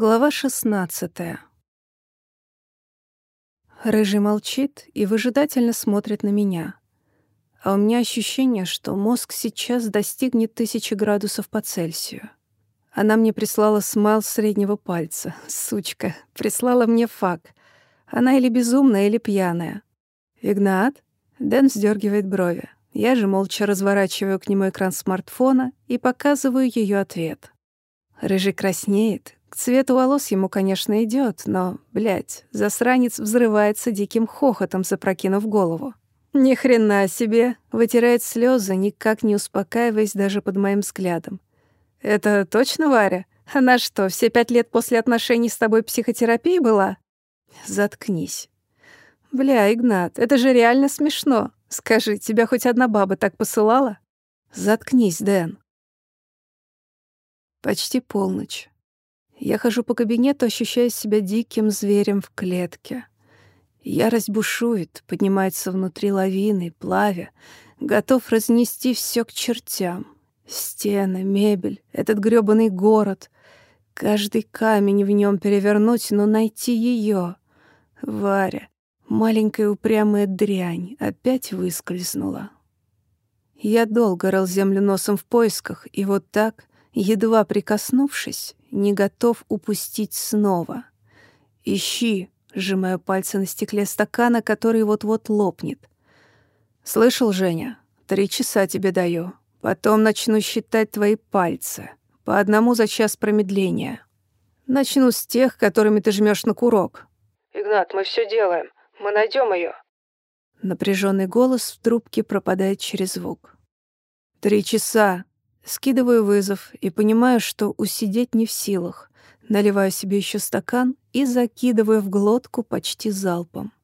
Глава шестнадцатая. Рыжий молчит и выжидательно смотрит на меня. А у меня ощущение, что мозг сейчас достигнет тысячи градусов по Цельсию. Она мне прислала смайл среднего пальца. Сучка. Прислала мне фак. Она или безумная, или пьяная. «Игнат?» Дэн вздергивает брови. Я же молча разворачиваю к нему экран смартфона и показываю ее ответ. Рыжий краснеет, к цвету волос ему, конечно, идет, но, блядь, засранец взрывается диким хохотом, запрокинув голову. Ни хрена себе, вытирает слезы, никак не успокаиваясь даже под моим взглядом. Это точно Варя? Она что, все пять лет после отношений с тобой психотерапии была? Заткнись. Бля, Игнат, это же реально смешно. Скажи, тебя хоть одна баба так посылала? Заткнись, Дэн. Почти полночь. Я хожу по кабинету, ощущая себя диким зверем в клетке. Ярость бушует, поднимается внутри лавины, плавя, готов разнести все к чертям. Стены, мебель, этот грёбаный город. Каждый камень в нем перевернуть, но найти ее. Варя, маленькая упрямая дрянь, опять выскользнула. Я долго рыл землю носом в поисках, и вот так, едва прикоснувшись, не готов упустить снова. «Ищи», — сжимаю пальцы на стекле стакана, который вот-вот лопнет. «Слышал, Женя? Три часа тебе даю. Потом начну считать твои пальцы. По одному за час промедления. Начну с тех, которыми ты жмешь на курок». «Игнат, мы все делаем. Мы найдем ее. Напряженный голос в трубке пропадает через звук. «Три часа», Скидываю вызов и понимаю, что усидеть не в силах. Наливаю себе еще стакан и закидываю в глотку почти залпом.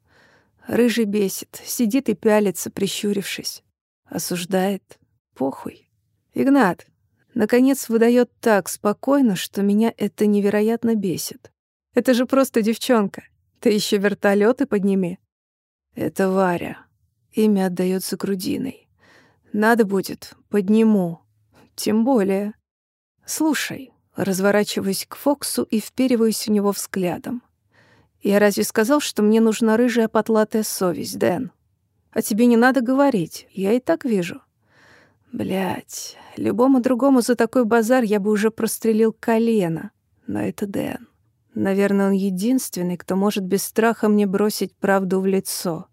Рыжий бесит, сидит и пялится, прищурившись. Осуждает. Похуй. Игнат, наконец, выдает так спокойно, что меня это невероятно бесит. Это же просто девчонка. Ты еще вертолеты подними. Это Варя. Имя отдается грудиной. Надо будет, подниму, тем более. Слушай, разворачиваюсь к Фоксу и впериваюсь в него взглядом. Я разве сказал, что мне нужна рыжая потлатая совесть, Дэн? А тебе не надо говорить, я и так вижу. Блять, любому другому за такой базар я бы уже прострелил колено. Но это Дэн. Наверное, он единственный, кто может без страха мне бросить правду в лицо.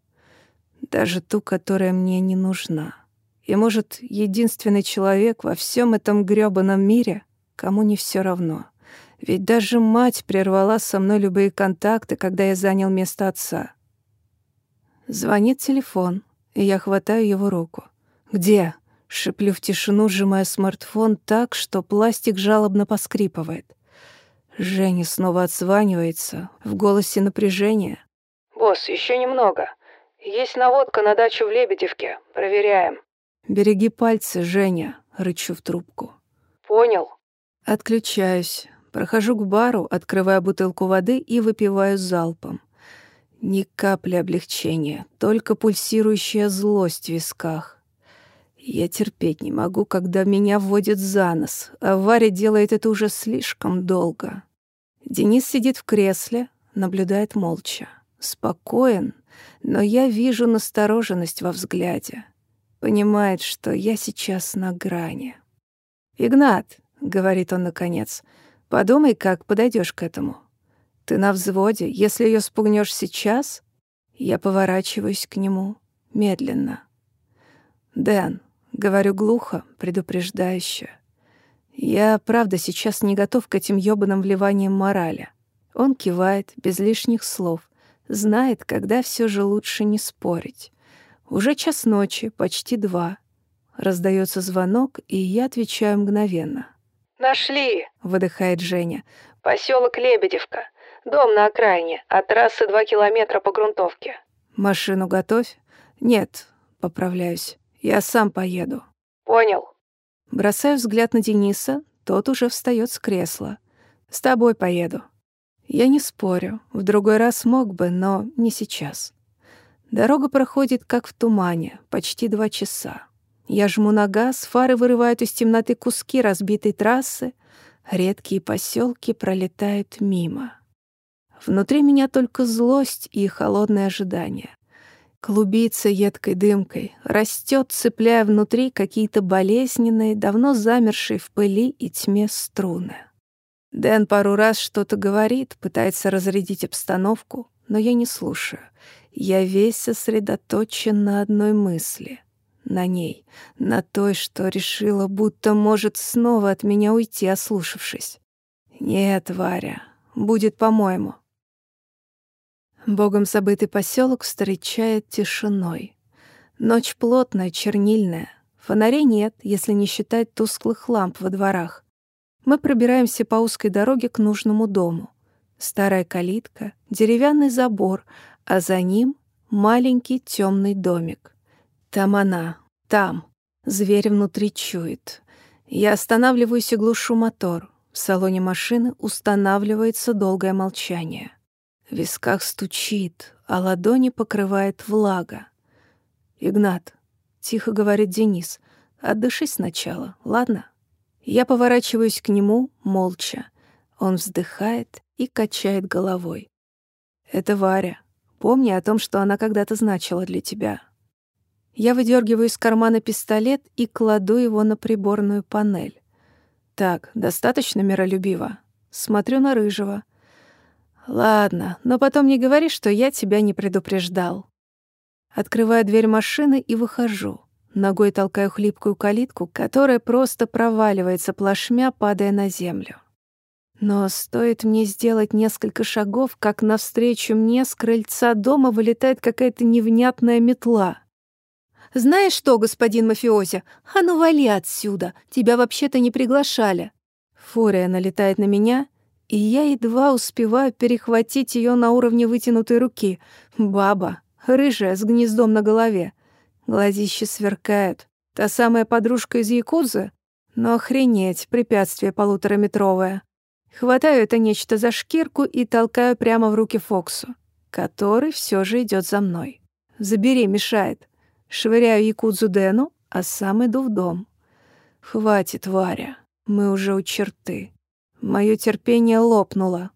Даже ту, которая мне не нужна. И, может, единственный человек во всем этом грёбаном мире, кому не все равно. Ведь даже мать прервала со мной любые контакты, когда я занял место отца. Звонит телефон, и я хватаю его руку. «Где?» — шиплю в тишину, сжимая смартфон так, что пластик жалобно поскрипывает. Женя снова отзванивается, в голосе напряжение. «Босс, еще немного. Есть наводка на дачу в Лебедевке. Проверяем». «Береги пальцы, Женя», — рычу в трубку. «Понял». Отключаюсь, прохожу к бару, открываю бутылку воды и выпиваю залпом. Ни капли облегчения, только пульсирующая злость в висках. Я терпеть не могу, когда меня вводят за нос, а Варя делает это уже слишком долго. Денис сидит в кресле, наблюдает молча. Спокоен, но я вижу настороженность во взгляде. Понимает, что я сейчас на грани. «Игнат», — говорит он наконец, — «подумай, как подойдешь к этому. Ты на взводе, если ее спугнешь сейчас...» Я поворачиваюсь к нему медленно. «Дэн», — говорю глухо, предупреждающе, — «я, правда, сейчас не готов к этим ёбаным вливаниям морали». Он кивает, без лишних слов, знает, когда все же лучше не спорить. Уже час ночи, почти два. Раздается звонок, и я отвечаю мгновенно. «Нашли!» — выдыхает Женя. Поселок Лебедевка. Дом на окраине, от трассы два километра по грунтовке». «Машину готовь?» «Нет», — поправляюсь. «Я сам поеду». «Понял». Бросаю взгляд на Дениса, тот уже встает с кресла. «С тобой поеду». Я не спорю, в другой раз мог бы, но не сейчас. Дорога проходит как в тумане, почти два часа. Я жму на газ, фары вырывают из темноты куски разбитой трассы, Редкие поселки пролетают мимо. Внутри меня только злость и холодное ожидание. Клубится едкой дымкой, растет, цепляя внутри какие-то болезненные, давно замершие в пыли и тьме струны. Дэн пару раз что-то говорит, пытается разрядить обстановку, но я не слушаю. Я весь сосредоточен на одной мысли. На ней, на той, что решила, будто может снова от меня уйти, ослушавшись. Нет, Варя, будет по-моему. Богом забытый поселок встречает тишиной. Ночь плотная, чернильная. Фонарей нет, если не считать тусклых ламп во дворах. Мы пробираемся по узкой дороге к нужному дому. Старая калитка, деревянный забор, а за ним маленький темный домик. Там она, там. Зверь внутри чует. Я останавливаюсь и глушу мотор. В салоне машины устанавливается долгое молчание. В висках стучит, а ладони покрывает влага. «Игнат», — тихо говорит Денис, — «отдышись сначала, ладно?» Я поворачиваюсь к нему молча. Он вздыхает и качает головой. «Это Варя. Помни о том, что она когда-то значила для тебя». Я выдергиваю из кармана пистолет и кладу его на приборную панель. Так, достаточно миролюбиво. Смотрю на Рыжего. Ладно, но потом не говори, что я тебя не предупреждал. Открываю дверь машины и выхожу. Ногой толкаю хлипкую калитку, которая просто проваливается плашмя, падая на землю. Но стоит мне сделать несколько шагов, как навстречу мне с крыльца дома вылетает какая-то невнятная метла. «Знаешь что, господин мафиози, а ну вали отсюда, тебя вообще-то не приглашали». Фурия налетает на меня — и я едва успеваю перехватить ее на уровне вытянутой руки. Баба, рыжая, с гнездом на голове. Глазища сверкают. Та самая подружка из Якудзы? Но охренеть, препятствие полутораметровое. Хватаю это нечто за шкирку и толкаю прямо в руки Фоксу, который все же идет за мной. «Забери, мешает». Швыряю Якудзу Дэну, а сам иду в дом. «Хватит, Варя, мы уже у черты». Моё терпение лопнуло.